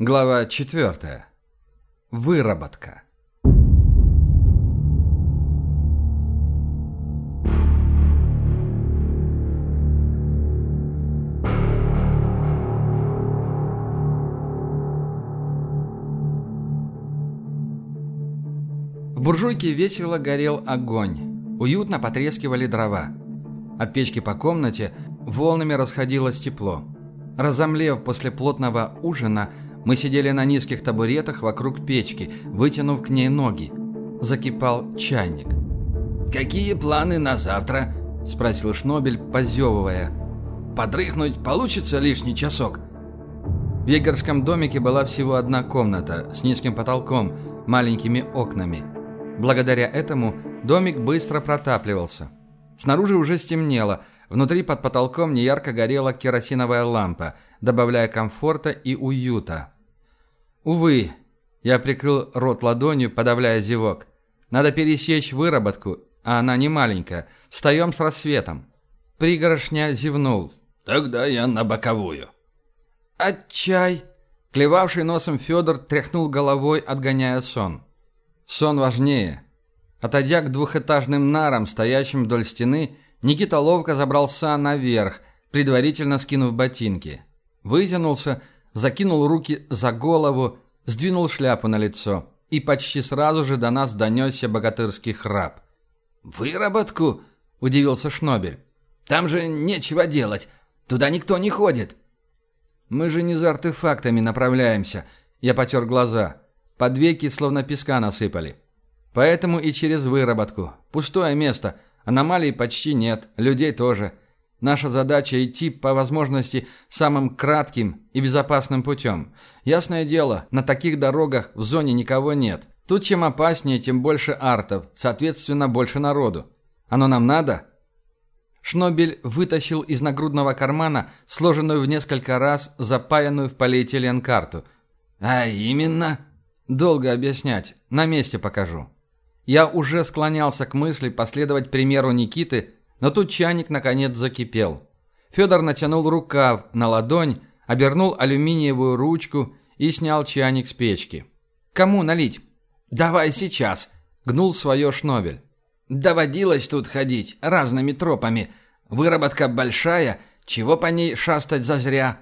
Глава 4. Выработка. В буржуйке весело горел огонь. Уютно потрескивали дрова. От печки по комнате волнами расходилось тепло. Разомлев после плотного ужина, мы сидели на низких табуретах вокруг печки, вытянув к ней ноги. Закипал чайник. «Какие планы на завтра?» – спросил Шнобель, позевывая. «Подрыхнуть получится лишний часок?» В егерском домике была всего одна комната с низким потолком, маленькими окнами. Благодаря этому домик быстро протапливался. Снаружи уже стемнело, внутри под потолком неярко горела керосиновая лампа, добавляя комфорта и уюта. Увы, я прикрыл рот ладонью, подавляя зевок. Надо пересечь выработку, а она не маленькая. Встаем с рассветом. Пригоршня зевнул. Тогда я на боковую. А чай? Клевавший носом Федор тряхнул головой, отгоняя сон. Сон важнее. Отойдя к двухэтажным нарам, стоящим вдоль стены, Никита ловко забрался наверх, предварительно скинув ботинки. Вытянулся, закинул руки за голову, сдвинул шляпу на лицо, и почти сразу же до нас донесся богатырский храп. «Выработку?» – удивился Шнобель. «Там же нечего делать. Туда никто не ходит». «Мы же не за артефактами направляемся», – я потер глаза. Под веки словно песка насыпали. Поэтому и через выработку. Пустое место. Аномалий почти нет, людей тоже. Наша задача идти по возможности самым кратким и безопасным путем. Ясное дело, на таких дорогах в зоне никого нет. Тут чем опаснее, тем больше артов, соответственно, больше народу. Оно нам надо? Шнобель вытащил из нагрудного кармана сложенную в несколько раз запаянную в полиэтилен карту. А именно? Долго объяснять. На месте покажу. Я уже склонялся к мысли последовать примеру Никиты, но тут чайник наконец закипел. Федор натянул рукав на ладонь, обернул алюминиевую ручку и снял чайник с печки. «Кому налить?» «Давай сейчас», — гнул свое Шнобель. «Доводилось тут ходить разными тропами. Выработка большая, чего по ней шастать зазря?»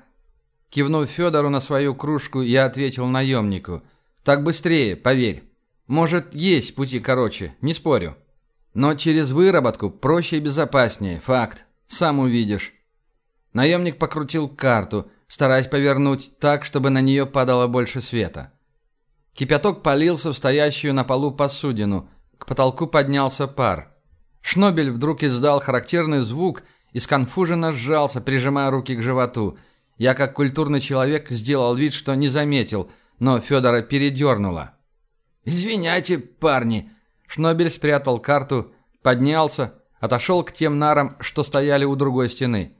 Кивнув Федору на свою кружку, я ответил наемнику. «Так быстрее, поверь. Может, есть пути короче, не спорю. Но через выработку проще и безопаснее, факт. Сам увидишь. Наемник покрутил карту, стараясь повернуть так, чтобы на нее падало больше света. Кипяток полился в стоящую на полу посудину. К потолку поднялся пар. Шнобель вдруг издал характерный звук и сконфуженно сжался, прижимая руки к животу. Я, как культурный человек, сделал вид, что не заметил, но Федора передернуло. «Извиняйте, парни», Шнобель спрятал карту, поднялся, отошел к тем нарам, что стояли у другой стены.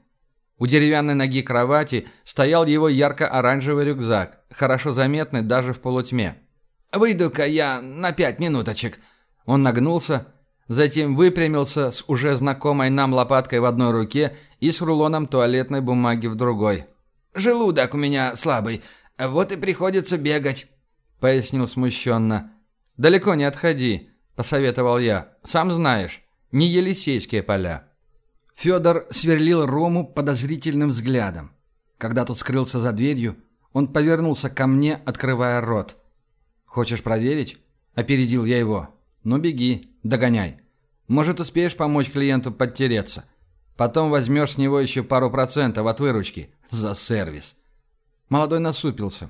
У деревянной ноги кровати стоял его ярко-оранжевый рюкзак, хорошо заметный даже в полутьме. «Выйду-ка я на пять минуточек». Он нагнулся, затем выпрямился с уже знакомой нам лопаткой в одной руке и с рулоном туалетной бумаги в другой. «Желудок у меня слабый, вот и приходится бегать», — пояснил смущенно. «Далеко не отходи. – посоветовал я. «Сам знаешь, не Елисейские поля». Федор сверлил Рому подозрительным взглядом. Когда тот скрылся за дверью, он повернулся ко мне, открывая рот. «Хочешь проверить?» – опередил я его. «Ну беги, догоняй. Может, успеешь помочь клиенту подтереться. Потом возьмешь с него еще пару процентов от выручки. За сервис». Молодой насупился.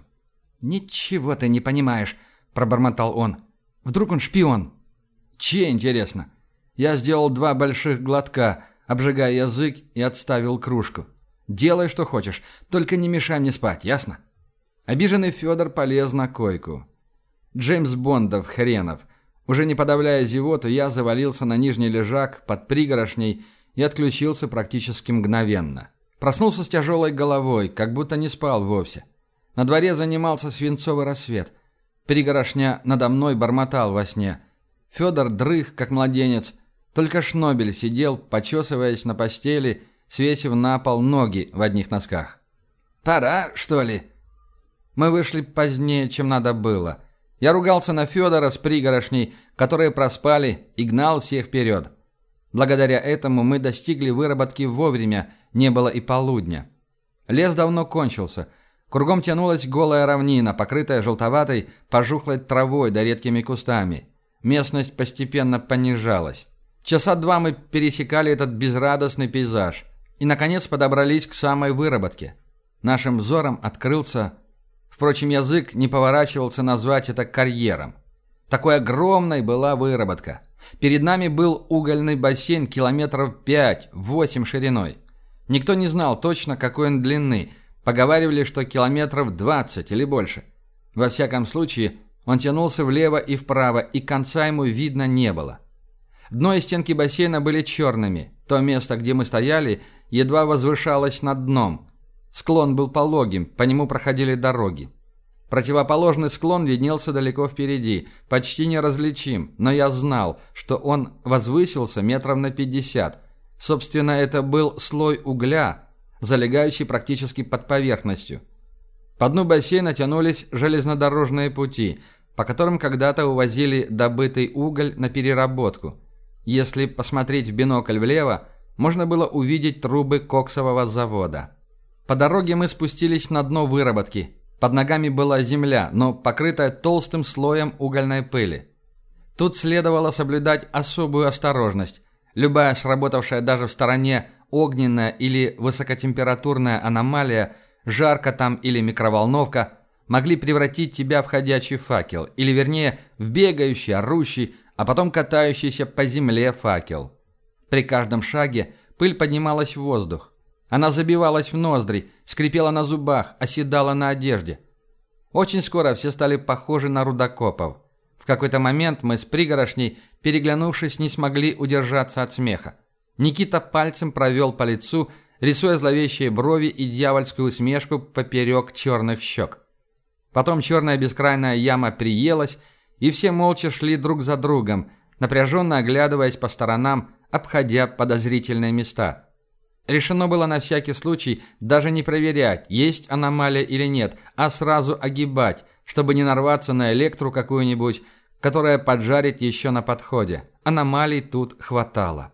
«Ничего ты не понимаешь», – пробормотал он. «Вдруг он шпион?» Чьи, интересно? Я сделал два больших глотка, обжигая язык и отставил кружку. Делай, что хочешь, только не мешай мне спать, ясно? Обиженный Федор полез на койку. Джеймс Бондов, хренов. Уже не подавляя зевоту, я завалился на нижний лежак под пригорошней и отключился практически мгновенно. Проснулся с тяжелой головой, как будто не спал вовсе. На дворе занимался свинцовый рассвет. Пригорошня надо мной бормотал во сне – Федор дрых, как младенец. Только Шнобель сидел, почесываясь на постели, свесив на пол ноги в одних носках. «Пора, что ли?» Мы вышли позднее, чем надо было. Я ругался на Федора с пригорошней, которые проспали, и гнал всех вперед. Благодаря этому мы достигли выработки вовремя, не было и полудня. Лес давно кончился. Кругом тянулась голая равнина, покрытая желтоватой, пожухлой травой да редкими кустами. Местность постепенно понижалась. Часа два мы пересекали этот безрадостный пейзаж и, наконец, подобрались к самой выработке. Нашим взором открылся... Впрочем, язык не поворачивался назвать это карьером. Такой огромной была выработка. Перед нами был угольный бассейн километров 5-8 шириной. Никто не знал точно, какой он длины. Поговаривали, что километров 20 или больше. Во всяком случае, он тянулся влево и вправо, и конца ему видно не было. Дно и стенки бассейна были черными. То место, где мы стояли, едва возвышалось над дном. Склон был пологим, по нему проходили дороги. Противоположный склон виднелся далеко впереди, почти неразличим, но я знал, что он возвысился метров на пятьдесят. Собственно, это был слой угля, залегающий практически под поверхностью. По дну бассейна тянулись железнодорожные пути, по которым когда-то увозили добытый уголь на переработку. Если посмотреть в бинокль влево, можно было увидеть трубы коксового завода. По дороге мы спустились на дно выработки. Под ногами была земля, но покрытая толстым слоем угольной пыли. Тут следовало соблюдать особую осторожность. Любая сработавшая даже в стороне огненная или высокотемпературная аномалия, жарко там или микроволновка, могли превратить тебя в ходячий факел, или вернее, в бегающий, орущий, а потом катающийся по земле факел. При каждом шаге пыль поднималась в воздух. Она забивалась в ноздри, скрипела на зубах, оседала на одежде. Очень скоро все стали похожи на рудокопов. В какой-то момент мы с пригорошней, переглянувшись, не смогли удержаться от смеха. Никита пальцем провел по лицу, рисуя зловещие брови и дьявольскую усмешку поперек черных щек. Потом черная бескрайная яма приелась, и все молча шли друг за другом, напряженно оглядываясь по сторонам, обходя подозрительные места. Решено было на всякий случай даже не проверять, есть аномалия или нет, а сразу огибать, чтобы не нарваться на электру какую-нибудь, которая поджарит еще на подходе. Аномалий тут хватало.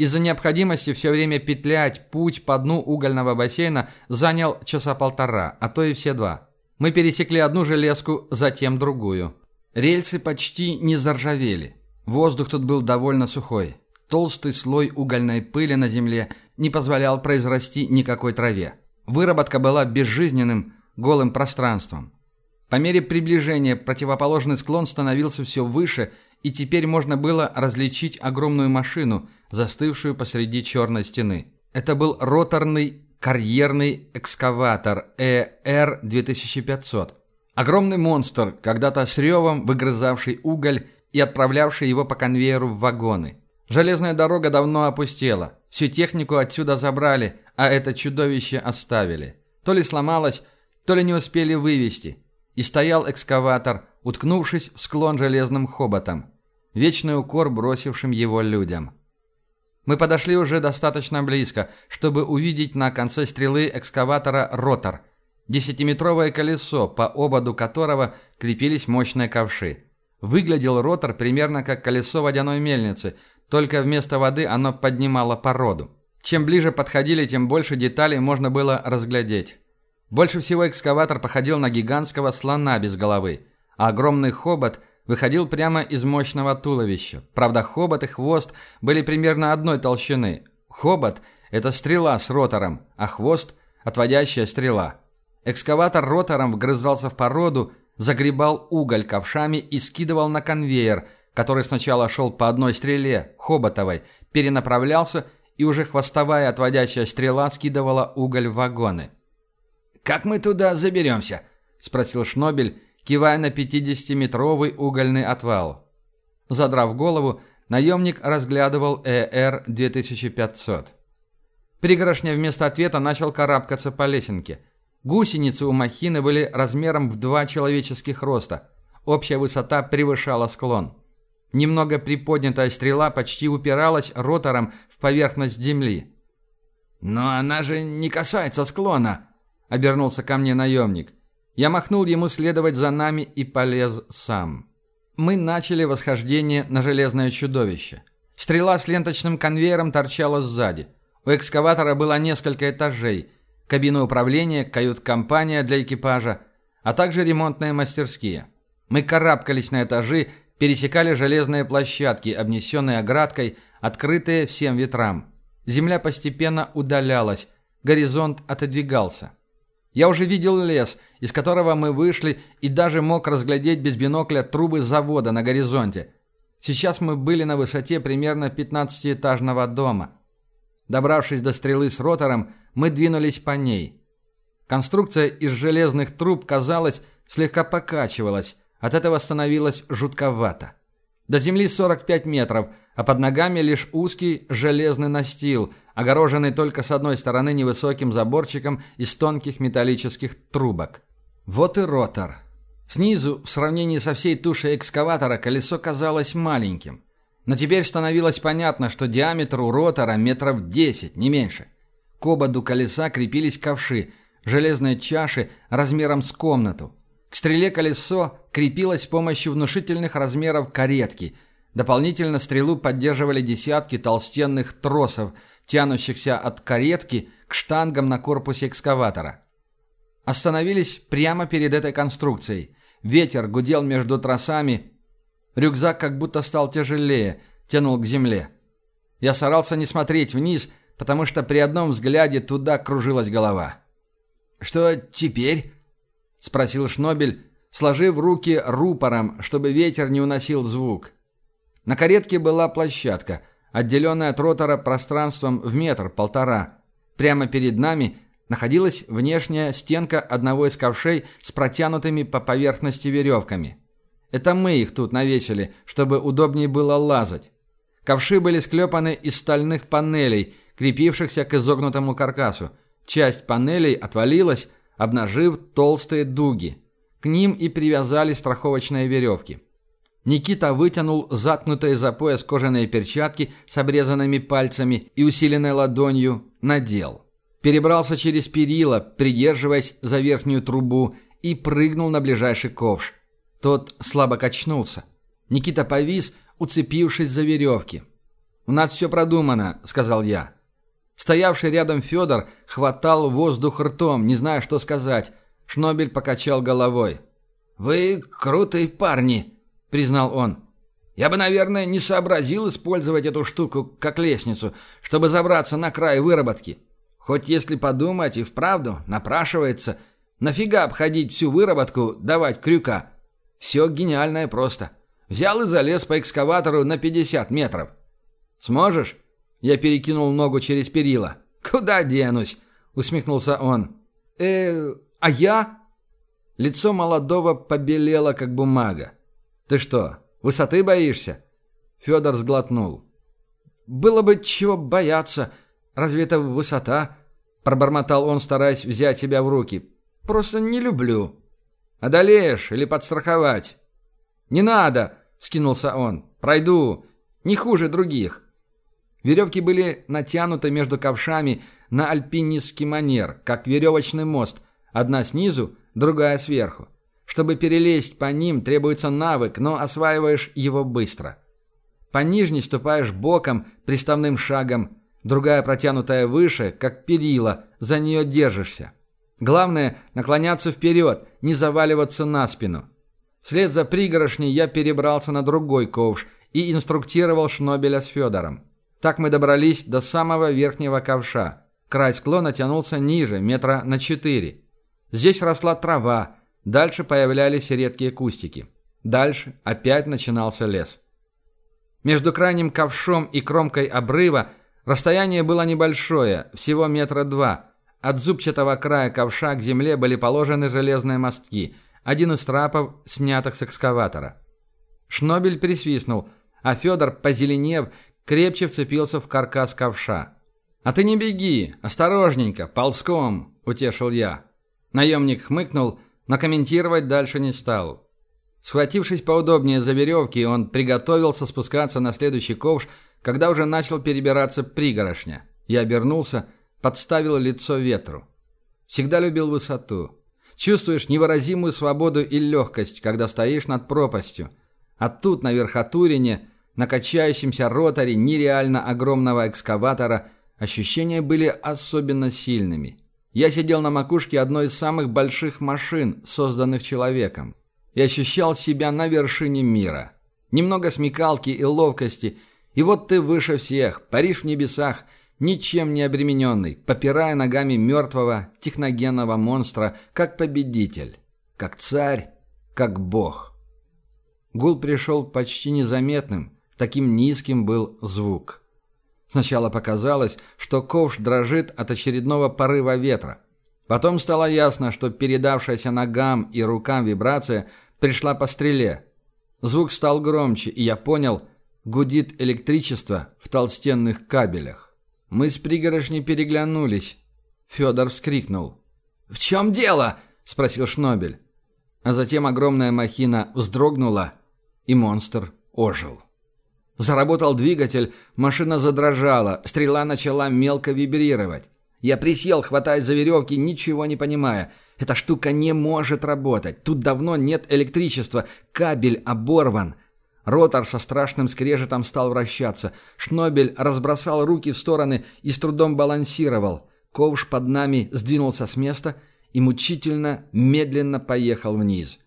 Из-за необходимости все время петлять путь по дну угольного бассейна занял часа полтора, а то и все два. Мы пересекли одну железку, затем другую. Рельсы почти не заржавели. Воздух тут был довольно сухой. Толстый слой угольной пыли на земле не позволял произрасти никакой траве. Выработка была безжизненным, голым пространством. По мере приближения противоположный склон становился все выше, и теперь можно было различить огромную машину, застывшую посреди черной стены. Это был роторный карьерный экскаватор ЭР-2500. Огромный монстр, когда-то с ревом выгрызавший уголь и отправлявший его по конвейеру в вагоны. Железная дорога давно опустела. Всю технику отсюда забрали, а это чудовище оставили. То ли сломалось, то ли не успели вывести. И стоял экскаватор, уткнувшись в склон железным хоботом. Вечный укор бросившим его людям. Мы подошли уже достаточно близко, чтобы увидеть на конце стрелы экскаватора ротор. Десятиметровое колесо, по ободу которого крепились мощные ковши. Выглядел ротор примерно как колесо водяной мельницы, только вместо воды оно поднимало породу. Чем ближе подходили, тем больше деталей можно было разглядеть. Больше всего экскаватор походил на гигантского слона без головы, а огромный хобот выходил прямо из мощного туловища. Правда, хобот и хвост были примерно одной толщины. Хобот – это стрела с ротором, а хвост – отводящая стрела. Экскаватор ротором вгрызался в породу, загребал уголь ковшами и скидывал на конвейер – который сначала шел по одной стреле, хоботовой, перенаправлялся, и уже хвостовая отводящая стрела скидывала уголь в вагоны. «Как мы туда заберемся?» – спросил Шнобель, кивая на 50-метровый угольный отвал. Задрав голову, наемник разглядывал ЭР-2500. Пригорошня вместо ответа начал карабкаться по лесенке. Гусеницы у махины были размером в два человеческих роста. Общая высота превышала склон. Немного приподнятая стрела почти упиралась ротором в поверхность земли. «Но она же не касается склона», — обернулся ко мне наемник. Я махнул ему следовать за нами и полез сам. Мы начали восхождение на железное чудовище. Стрела с ленточным конвейером торчала сзади. У экскаватора было несколько этажей. Кабина управления, кают-компания для экипажа, а также ремонтные мастерские. Мы карабкались на этажи, пересекали железные площадки, обнесенные оградкой, открытые всем ветрам. Земля постепенно удалялась, горизонт отодвигался. Я уже видел лес, из которого мы вышли, и даже мог разглядеть без бинокля трубы завода на горизонте. Сейчас мы были на высоте примерно 15-этажного дома. Добравшись до стрелы с ротором, мы двинулись по ней. Конструкция из железных труб, казалось, слегка покачивалась. От этого становилось жутковато. До земли 45 метров, а под ногами лишь узкий железный настил, огороженный только с одной стороны невысоким заборчиком из тонких металлических трубок. Вот и ротор. Снизу, в сравнении со всей тушей экскаватора, колесо казалось маленьким. Но теперь становилось понятно, что диаметр у ротора метров 10, не меньше. К ободу колеса крепились ковши, железные чаши размером с комнату. К стреле колесо крепилось с помощью внушительных размеров каретки. Дополнительно стрелу поддерживали десятки толстенных тросов, тянущихся от каретки к штангам на корпусе экскаватора. Остановились прямо перед этой конструкцией. Ветер гудел между тросами. Рюкзак как будто стал тяжелее, тянул к земле. Я старался не смотреть вниз, потому что при одном взгляде туда кружилась голова. «Что теперь?» — спросил Шнобель, сложив руки рупором, чтобы ветер не уносил звук. На каретке была площадка, отделенная от ротора пространством в метр-полтора. Прямо перед нами находилась внешняя стенка одного из ковшей с протянутыми по поверхности веревками. Это мы их тут навесили, чтобы удобнее было лазать. Ковши были склепаны из стальных панелей, крепившихся к изогнутому каркасу. Часть панелей отвалилась, обнажив толстые дуги. К ним и привязали страховочные веревки. Никита вытянул заткнутые за пояс кожаные перчатки с обрезанными пальцами и усиленной ладонью, надел. Перебрался через перила, придерживаясь за верхнюю трубу, и прыгнул на ближайший ковш. Тот слабо качнулся. Никита повис, уцепившись за веревки. «У нас все продумано», — сказал я. Стоявший рядом Федор хватал воздух ртом, не зная, что сказать. Шнобель покачал головой. «Вы крутые парни», — признал он. «Я бы, наверное, не сообразил использовать эту штуку как лестницу, чтобы забраться на край выработки. Хоть если подумать и вправду напрашивается, нафига обходить всю выработку, давать крюка? Все гениальное просто. Взял и залез по экскаватору на 50 метров. Сможешь?» Я перекинул ногу через перила. «Куда денусь?» — усмехнулся он. э а я?» Лицо молодого побелело, как бумага. «Ты что, высоты боишься?» Федор сглотнул. «Было бы чего бояться. Разве это высота?» Пробормотал он, стараясь взять себя в руки. «Просто не люблю». «Одолеешь или подстраховать?» «Не надо!» — скинулся он. «Пройду. Не хуже других». Веревки были натянуты между ковшами на альпинистский манер, как веревочный мост, одна снизу, другая сверху. Чтобы перелезть по ним, требуется навык, но осваиваешь его быстро. По нижней ступаешь боком, приставным шагом, другая протянутая выше, как перила, за нее держишься. Главное – наклоняться вперед, не заваливаться на спину. Вслед за пригорошней я перебрался на другой ковш и инструктировал Шнобеля с Федором. Так мы добрались до самого верхнего ковша. Край склона тянулся ниже, метра на четыре. Здесь росла трава, дальше появлялись редкие кустики. Дальше опять начинался лес. Между крайним ковшом и кромкой обрыва расстояние было небольшое, всего метра два. От зубчатого края ковша к земле были положены железные мостки, один из трапов, снятых с экскаватора. Шнобель присвистнул, а Федор, позеленев, крепче вцепился в каркас ковша. «А ты не беги, осторожненько, ползком», — утешил я. Наемник хмыкнул, но комментировать дальше не стал. Схватившись поудобнее за веревки, он приготовился спускаться на следующий ковш, когда уже начал перебираться пригорошня. Я обернулся, подставил лицо ветру. Всегда любил высоту. Чувствуешь невыразимую свободу и легкость, когда стоишь над пропастью. А тут, на верхотурине, на качающемся роторе нереально огромного экскаватора, ощущения были особенно сильными. Я сидел на макушке одной из самых больших машин, созданных человеком, и ощущал себя на вершине мира. Немного смекалки и ловкости, и вот ты выше всех, паришь в небесах, ничем не обремененный, попирая ногами мертвого техногенного монстра, как победитель, как царь, как бог. Гул пришел почти незаметным, таким низким был звук. Сначала показалось, что ковш дрожит от очередного порыва ветра. Потом стало ясно, что передавшаяся ногам и рукам вибрация пришла по стреле. Звук стал громче, и я понял, гудит электричество в толстенных кабелях. Мы с пригорошней переглянулись. Федор вскрикнул. «В чем дело?» – спросил Шнобель. А затем огромная махина вздрогнула, и монстр ожил. Заработал двигатель, машина задрожала, стрела начала мелко вибрировать. Я присел, хватаясь за веревки, ничего не понимая. Эта штука не может работать. Тут давно нет электричества. Кабель оборван. Ротор со страшным скрежетом стал вращаться. Шнобель разбросал руки в стороны и с трудом балансировал. Ковш под нами сдвинулся с места и мучительно, медленно поехал вниз.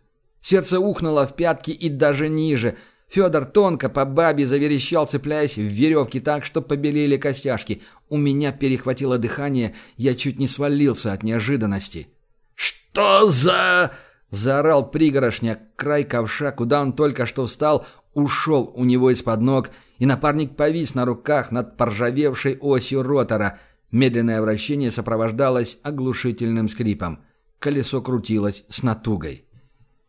Сердце ухнуло в пятки и даже ниже – Федор тонко по бабе заверещал, цепляясь в веревки так, что побелели костяшки. У меня перехватило дыхание, я чуть не свалился от неожиданности. «Что за...» — заорал пригорошня. Край ковша, куда он только что встал, ушел у него из-под ног, и напарник повис на руках над поржавевшей осью ротора. Медленное вращение сопровождалось оглушительным скрипом. Колесо крутилось с натугой.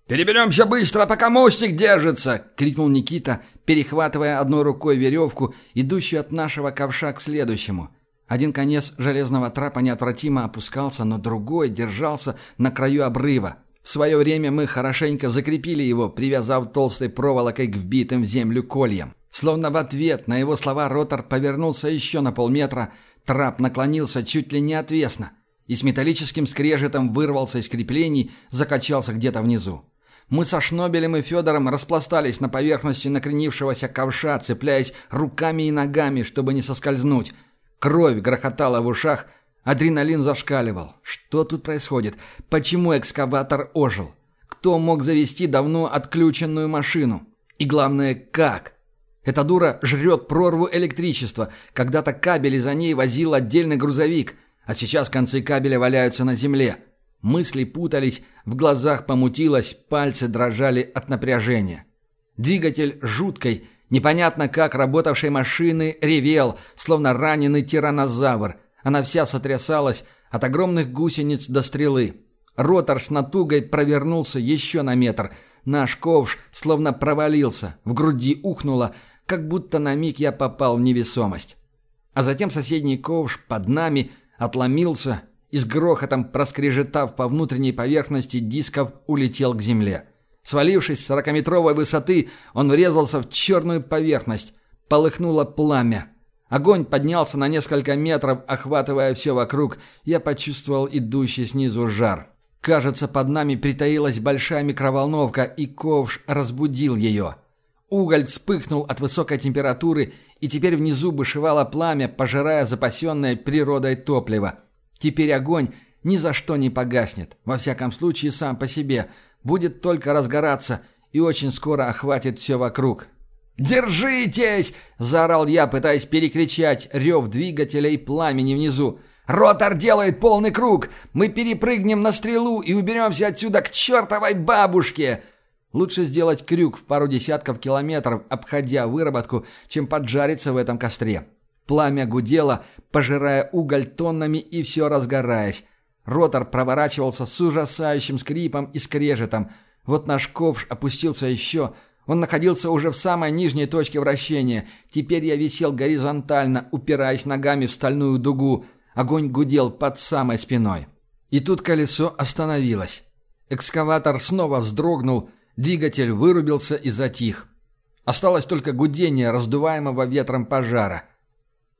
«Переберемся быстро, пока мостик держится!» — крикнул Никита, перехватывая одной рукой веревку, идущую от нашего ковша к следующему. Один конец железного трапа неотвратимо опускался, но другой держался на краю обрыва. В свое время мы хорошенько закрепили его, привязав толстой проволокой к вбитым в землю кольям. Словно в ответ на его слова ротор повернулся еще на полметра, трап наклонился чуть ли не отвесно и с металлическим скрежетом вырвался из креплений, закачался где-то внизу. Мы со Шнобелем и Федором распластались на поверхности накренившегося ковша, цепляясь руками и ногами, чтобы не соскользнуть. Кровь грохотала в ушах, адреналин зашкаливал. Что тут происходит? Почему экскаватор ожил? Кто мог завести давно отключенную машину? И главное, как? Эта дура жрет прорву электричества. Когда-то кабели за ней возил отдельный грузовик, а сейчас концы кабеля валяются на земле. Мысли путались, в глазах помутилось, пальцы дрожали от напряжения. Двигатель жуткой, непонятно как работавшей машины ревел, словно раненый тиранозавр. Она вся сотрясалась от огромных гусениц до стрелы. Ротор с натугой провернулся еще на метр. Наш ковш словно провалился, в груди ухнуло, как будто на миг я попал в невесомость. А затем соседний ковш под нами отломился и с грохотом, проскрежетав по внутренней поверхности дисков, улетел к земле. Свалившись с сорокаметровой высоты, он врезался в черную поверхность. Полыхнуло пламя. Огонь поднялся на несколько метров, охватывая все вокруг. Я почувствовал идущий снизу жар. Кажется, под нами притаилась большая микроволновка, и ковш разбудил ее. Уголь вспыхнул от высокой температуры, и теперь внизу бушевало пламя, пожирая запасенное природой топливо. Теперь огонь ни за что не погаснет, во всяком случае сам по себе, будет только разгораться и очень скоро охватит все вокруг. «Держитесь!» – заорал я, пытаясь перекричать рев двигателя и пламени внизу. «Ротор делает полный круг! Мы перепрыгнем на стрелу и уберемся отсюда к чертовой бабушке!» Лучше сделать крюк в пару десятков километров, обходя выработку, чем поджариться в этом костре. Пламя гудело, пожирая уголь тоннами и все разгораясь. Ротор проворачивался с ужасающим скрипом и скрежетом. Вот наш ковш опустился еще. Он находился уже в самой нижней точке вращения. Теперь я висел горизонтально, упираясь ногами в стальную дугу. Огонь гудел под самой спиной. И тут колесо остановилось. Экскаватор снова вздрогнул, двигатель вырубился и затих. Осталось только гудение раздуваемого ветром пожара –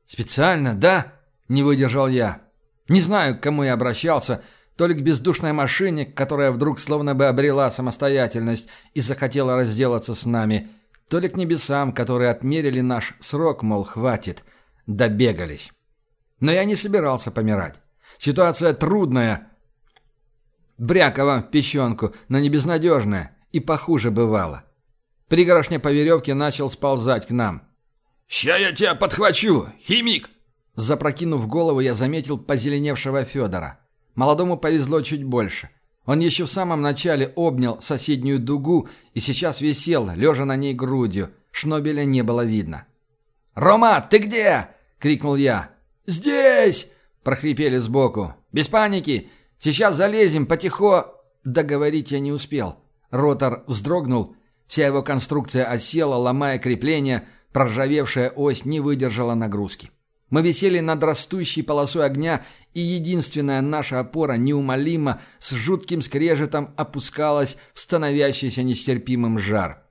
«Специально, да?» – не выдержал я. Не знаю, к кому я обращался, то ли к бездушной машине, которая вдруг словно бы обрела самостоятельность и захотела разделаться с нами, то ли к небесам, которые отмерили наш срок, мол, хватит, добегались. Но я не собирался помирать. Ситуация трудная, брякова в песченку, но не безнадежная, и похуже бывало. Пригоршня по веревке начал сползать к нам. «Ща я тебя подхвачу, химик!» Запрокинув голову, я заметил позеленевшего Федора. Молодому повезло чуть больше. Он еще в самом начале обнял соседнюю дугу и сейчас висел, лежа на ней грудью. Шнобеля не было видно. «Рома, ты где?» — крикнул я. «Здесь!» — прохрипели сбоку. «Без паники! Сейчас залезем потихо...» Договорить я не успел. Ротор вздрогнул. Вся его конструкция осела, ломая крепление. Проржавевшая ось не выдержала нагрузки. Мы висели над растущей полосой огня, и единственная наша опора неумолимо, с жутким скрежетом опускалась в становящийся нестерпимым жар.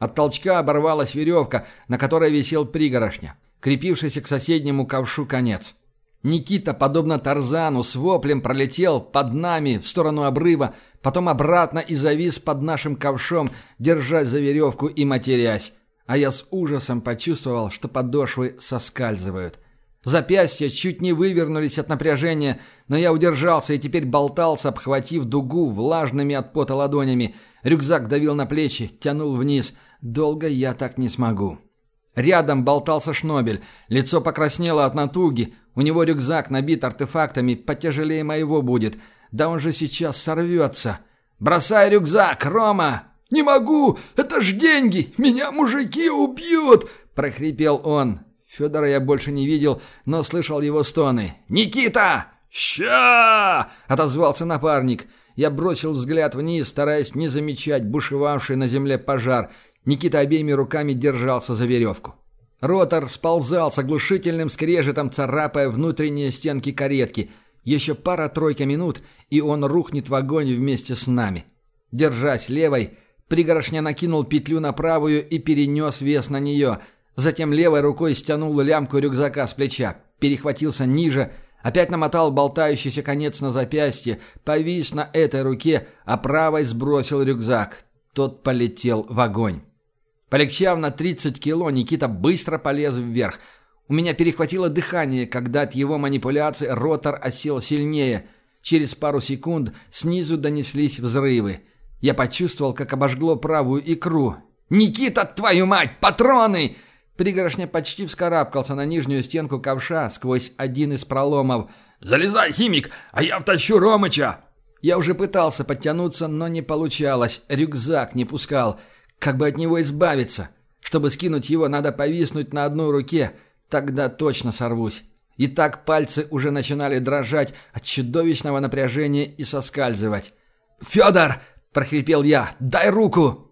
От толчка оборвалась веревка, на которой висел пригорошня, крепившийся к соседнему ковшу конец. Никита, подобно Тарзану, с воплем пролетел под нами в сторону обрыва, потом обратно и завис под нашим ковшом, держась за веревку и матерясь. А я с ужасом почувствовал, что подошвы соскальзывают. Запястья чуть не вывернулись от напряжения, но я удержался и теперь болтался, обхватив дугу влажными от пота ладонями. Рюкзак давил на плечи, тянул вниз. Долго я так не смогу. Рядом болтался Шнобель. Лицо покраснело от натуги. У него рюкзак набит артефактами, потяжелее моего будет. Да он же сейчас сорвется. «Бросай рюкзак, Рома!» «Не могу! Это ж деньги! Меня мужики убьют!» – прохрипел он. Федора я больше не видел, но слышал его стоны. «Никита!» «Ща!» – отозвался напарник. Я бросил взгляд вниз, стараясь не замечать бушевавший на земле пожар. Никита обеими руками держался за веревку. Ротор сползал с оглушительным скрежетом, царапая внутренние стенки каретки. Еще пара-тройка минут, и он рухнет в огонь вместе с нами. Держась левой, пригорошня накинул петлю на правую и перенес вес на нее – Затем левой рукой стянул лямку рюкзака с плеча, перехватился ниже, опять намотал болтающийся конец на запястье, повис на этой руке, а правой сбросил рюкзак. Тот полетел в огонь. Полегчав на 30 кило, Никита быстро полез вверх. У меня перехватило дыхание, когда от его манипуляций ротор осел сильнее. Через пару секунд снизу донеслись взрывы. Я почувствовал, как обожгло правую икру. «Никита, твою мать, патроны!» Пригоршня почти вскарабкался на нижнюю стенку ковша сквозь один из проломов. «Залезай, химик, а я втащу Ромыча!» Я уже пытался подтянуться, но не получалось. Рюкзак не пускал. Как бы от него избавиться? Чтобы скинуть его, надо повиснуть на одной руке. Тогда точно сорвусь. И так пальцы уже начинали дрожать от чудовищного напряжения и соскальзывать. «Федор!» – прохрипел я. «Дай руку!»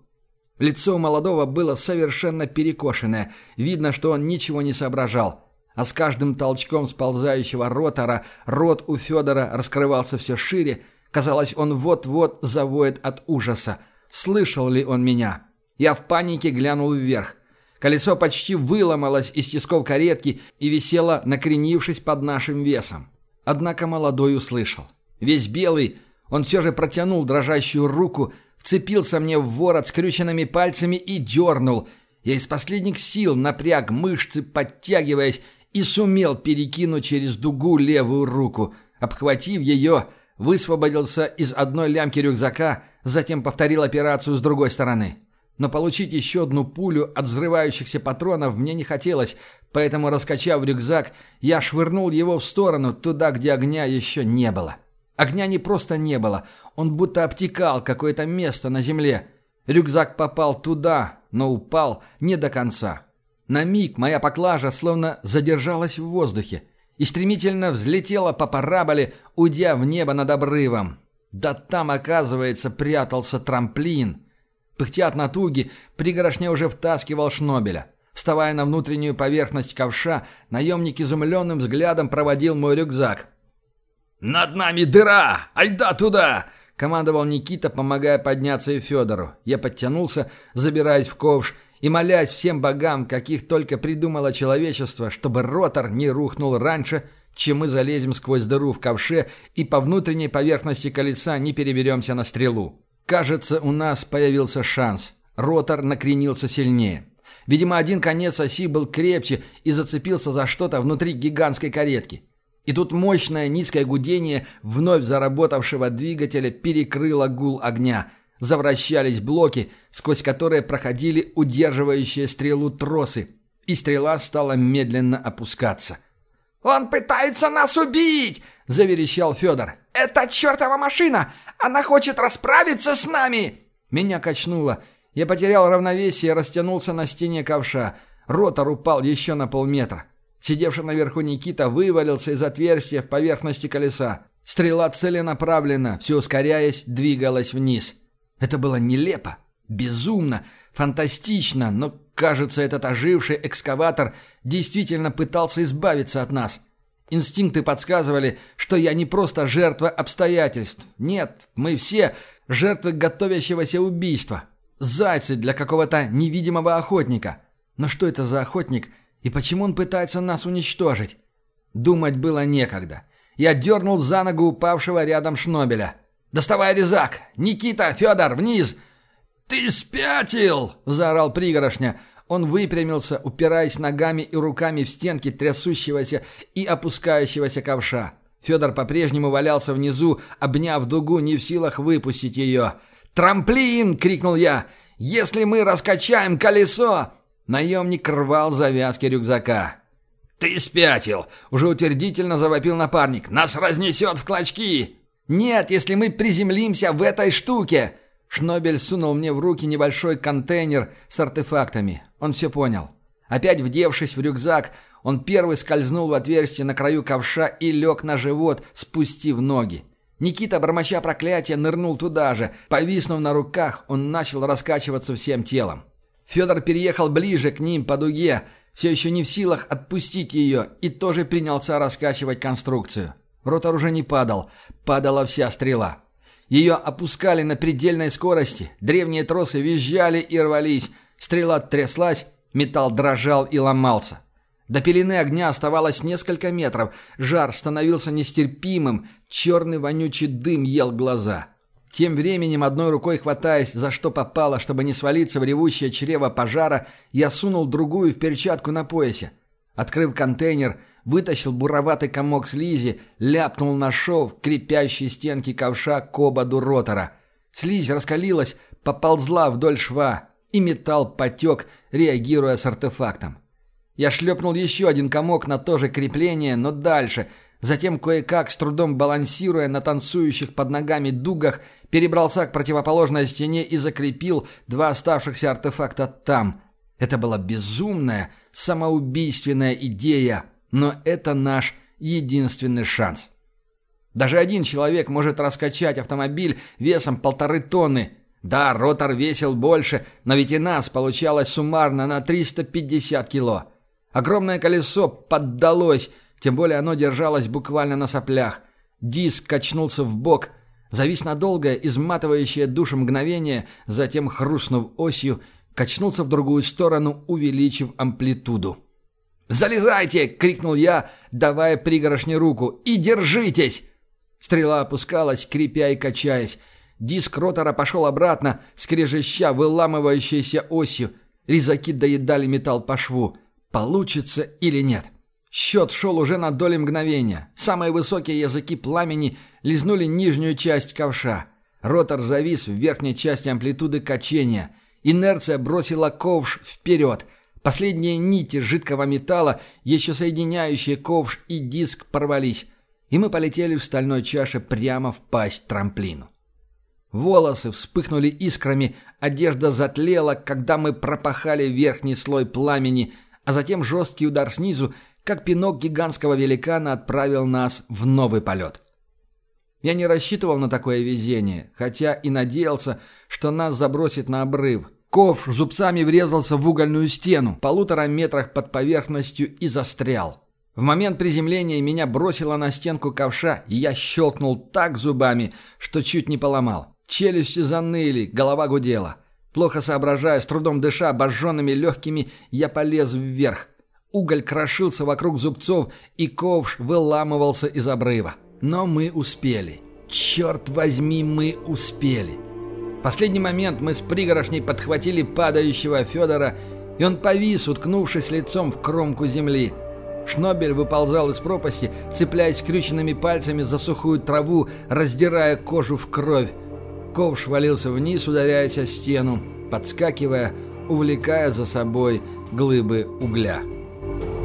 Лицо молодого было совершенно перекошенное. Видно, что он ничего не соображал. А с каждым толчком сползающего ротора рот у Федора раскрывался все шире. Казалось, он вот-вот завоет от ужаса. Слышал ли он меня? Я в панике глянул вверх. Колесо почти выломалось из тисков каретки и висело, накренившись под нашим весом. Однако молодой услышал. Весь белый, он все же протянул дрожащую руку, вцепился мне в ворот скрюченными пальцами и дернул. Я из последних сил напряг мышцы, подтягиваясь, и сумел перекинуть через дугу левую руку. Обхватив ее, высвободился из одной лямки рюкзака, затем повторил операцию с другой стороны. Но получить еще одну пулю от взрывающихся патронов мне не хотелось, поэтому, раскачав рюкзак, я швырнул его в сторону, туда, где огня еще не было. Огня не просто не было, он будто обтекал какое-то место на земле. Рюкзак попал туда, но упал не до конца. На миг моя поклажа словно задержалась в воздухе и стремительно взлетела по параболе, уйдя в небо над обрывом. Да там, оказывается, прятался трамплин. Пыхтя от натуги, пригорошня уже втаскивал Шнобеля. Вставая на внутреннюю поверхность ковша, наемник изумленным взглядом проводил мой рюкзак. «Над нами дыра! Айда туда!» — командовал Никита, помогая подняться и Федору. Я подтянулся, забираясь в ковш, и молясь всем богам, каких только придумало человечество, чтобы ротор не рухнул раньше, чем мы залезем сквозь дыру в ковше и по внутренней поверхности колеса не переберемся на стрелу. Кажется, у нас появился шанс. Ротор накренился сильнее. Видимо, один конец оси был крепче и зацепился за что-то внутри гигантской каретки. И тут мощное низкое гудение вновь заработавшего двигателя перекрыло гул огня. Завращались блоки, сквозь которые проходили удерживающие стрелу тросы, и стрела стала медленно опускаться. «Он пытается нас убить!» – заверещал Федор. «Это чертова машина! Она хочет расправиться с нами!» Меня качнуло. Я потерял равновесие и растянулся на стене ковша. Ротор упал еще на полметра. Сидевший наверху Никита вывалился из отверстия в поверхности колеса. Стрела целенаправленно, все ускоряясь, двигалась вниз. Это было нелепо, безумно, фантастично, но, кажется, этот оживший экскаватор действительно пытался избавиться от нас. Инстинкты подсказывали, что я не просто жертва обстоятельств. Нет, мы все жертвы готовящегося убийства. Зайцы для какого-то невидимого охотника. Но что это за охотник и почему он пытается нас уничтожить? Думать было некогда. Я дернул за ногу упавшего рядом Шнобеля. «Доставай резак! Никита, Федор, вниз!» «Ты спятил!» – заорал пригорошня. Он выпрямился, упираясь ногами и руками в стенки трясущегося и опускающегося ковша. Федор по-прежнему валялся внизу, обняв дугу, не в силах выпустить ее. «Трамплин!» — крикнул я. «Если мы раскачаем колесо!» Наемник рвал завязки рюкзака. «Ты спятил!» — уже утвердительно завопил напарник. «Нас разнесет в клочки!» «Нет, если мы приземлимся в этой штуке!» Шнобель сунул мне в руки небольшой контейнер с артефактами. Он все понял. Опять вдевшись в рюкзак, он первый скользнул в отверстие на краю ковша и лег на живот, спустив ноги. Никита, бормоча проклятия, нырнул туда же. Повиснув на руках, он начал раскачиваться всем телом. Федор переехал ближе к ним по дуге, все еще не в силах отпустить ее, и тоже принялся раскачивать конструкцию. Ротор уже не падал, падала вся стрела. Ее опускали на предельной скорости, древние тросы визжали и рвались, стрела тряслась, металл дрожал и ломался. До пелены огня оставалось несколько метров. Жар становился нестерпимым. Черный вонючий дым ел глаза. Тем временем, одной рукой хватаясь, за что попало, чтобы не свалиться в ревущее чрево пожара, я сунул другую в перчатку на поясе. Открыв контейнер, вытащил буроватый комок слизи, ляпнул на шов крепящие стенки ковша к ободу ротора. Слизь раскалилась, поползла вдоль шва, и металл потек, реагируя с артефактом. Я шлепнул еще один комок на то же крепление, но дальше. Затем кое-как, с трудом балансируя на танцующих под ногами дугах, перебрался к противоположной стене и закрепил два оставшихся артефакта там. Это была безумная, самоубийственная идея, но это наш единственный шанс. Даже один человек может раскачать автомобиль весом полторы тонны. Да, ротор весил больше, но ведь и нас получалось суммарно на 350 кило. Огромное колесо поддалось, тем более оно держалось буквально на соплях. Диск качнулся в бок, завис на долгое, изматывающее душу мгновение, затем, хрустнув осью, качнулся в другую сторону, увеличив амплитуду. «Залезайте!» — крикнул я, давая пригорошне руку. «И держитесь!» Стрела опускалась, крепя и качаясь. Диск ротора пошел обратно, скрежеща выламывающейся осью. Резаки доедали металл по шву. Получится или нет? Счет шел уже на доли мгновения. Самые высокие языки пламени лизнули нижнюю часть ковша. Ротор завис в верхней части амплитуды качения. Инерция бросила ковш вперед. Последние нити жидкого металла, еще соединяющие ковш и диск, порвались. И мы полетели в стальной чаше прямо в пасть трамплину. Волосы вспыхнули искрами, одежда затлела, когда мы пропахали верхний слой пламени – а затем жесткий удар снизу, как пинок гигантского великана отправил нас в новый полет. Я не рассчитывал на такое везение, хотя и надеялся, что нас забросит на обрыв. Ковш зубцами врезался в угольную стену, полутора метрах под поверхностью и застрял. В момент приземления меня бросило на стенку ковша, и я щелкнул так зубами, что чуть не поломал. Челюсти заныли, голова гудела. Плохо соображая, с трудом дыша, обожженными легкими, я полез вверх. Уголь крошился вокруг зубцов, и ковш выламывался из обрыва. Но мы успели. Черт возьми, мы успели. В последний момент мы с пригорошней подхватили падающего Федора, и он повис, уткнувшись лицом в кромку земли. Шнобель выползал из пропасти, цепляясь скрюченными пальцами за сухую траву, раздирая кожу в кровь. Ковш валился вниз, ударяясь о стену, подскакивая, увлекая за собой глыбы угля. thank you